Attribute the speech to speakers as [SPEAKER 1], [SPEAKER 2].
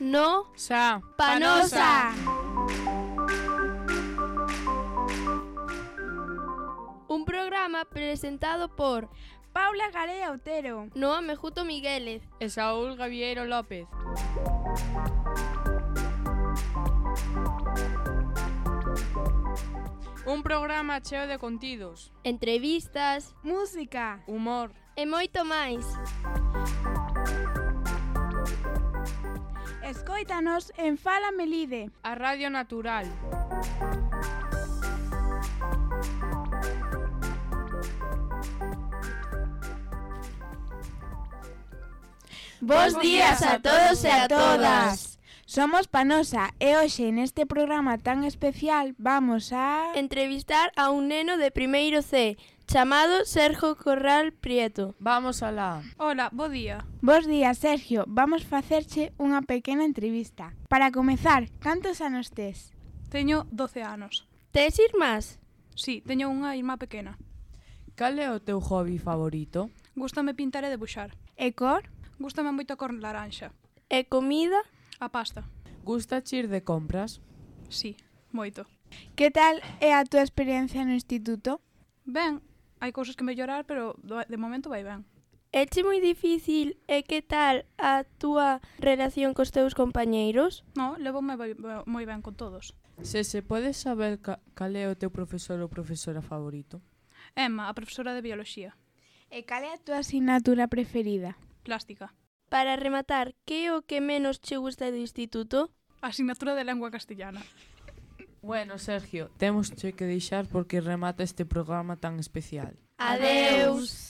[SPEAKER 1] No
[SPEAKER 2] Sa.
[SPEAKER 1] Panosa. Un programa presentado por
[SPEAKER 3] Paula Garea Otero.
[SPEAKER 1] Noa Mejuto Migueles,
[SPEAKER 2] E Saúl Gaviero López. Un programa cheo de contidos,
[SPEAKER 1] entrevistas
[SPEAKER 3] Música.
[SPEAKER 2] humor,
[SPEAKER 1] e moito máis.
[SPEAKER 3] Escoítanos en Fala Melide.
[SPEAKER 2] a Radio Natural.
[SPEAKER 1] Bos días a todos e a todas.
[SPEAKER 3] Somos Panosa e hoxe neste programa tan especial vamos a...
[SPEAKER 1] Entrevistar a un neno de primeiro C, chamado Sergio Corral Prieto.
[SPEAKER 2] Vamos alá.
[SPEAKER 4] Hola, bo día.
[SPEAKER 3] Bos días, Sergio. Vamos facerche unha pequena entrevista. Para comezar, cantos anos tes?
[SPEAKER 4] Teño 12 anos.
[SPEAKER 1] Tes irmás?
[SPEAKER 4] Sí, teño unha irmá pequena.
[SPEAKER 2] Cal é o teu hobby favorito?
[SPEAKER 4] Gústame pintar e debuxar.
[SPEAKER 3] E cor?
[SPEAKER 4] Gústame moito a cor laranxa.
[SPEAKER 1] E comida?
[SPEAKER 4] A pasta.
[SPEAKER 2] Gusta ir de compras?
[SPEAKER 4] Sí, moito.
[SPEAKER 3] Que tal é a túa experiencia no instituto?
[SPEAKER 4] Ben, hai cousas que mellorar, pero de momento vai ben.
[SPEAKER 1] Eche moi difícil e que tal a túa relación cos teus compañeiros?
[SPEAKER 4] No, levo moi, moi ben con todos.
[SPEAKER 2] Se se podes saber ca, cal é o teu profesor ou profesora favorito?
[SPEAKER 4] Emma, a profesora de Bioloxía.
[SPEAKER 3] E cal é a túa asignatura preferida?
[SPEAKER 4] Plástica.
[SPEAKER 1] Para rematar, que é o que menos che gusta do instituto?
[SPEAKER 4] Asignatura de lengua castellana.
[SPEAKER 2] Bueno, Sergio, temos che que deixar porque remata este programa tan especial.
[SPEAKER 1] Adeus!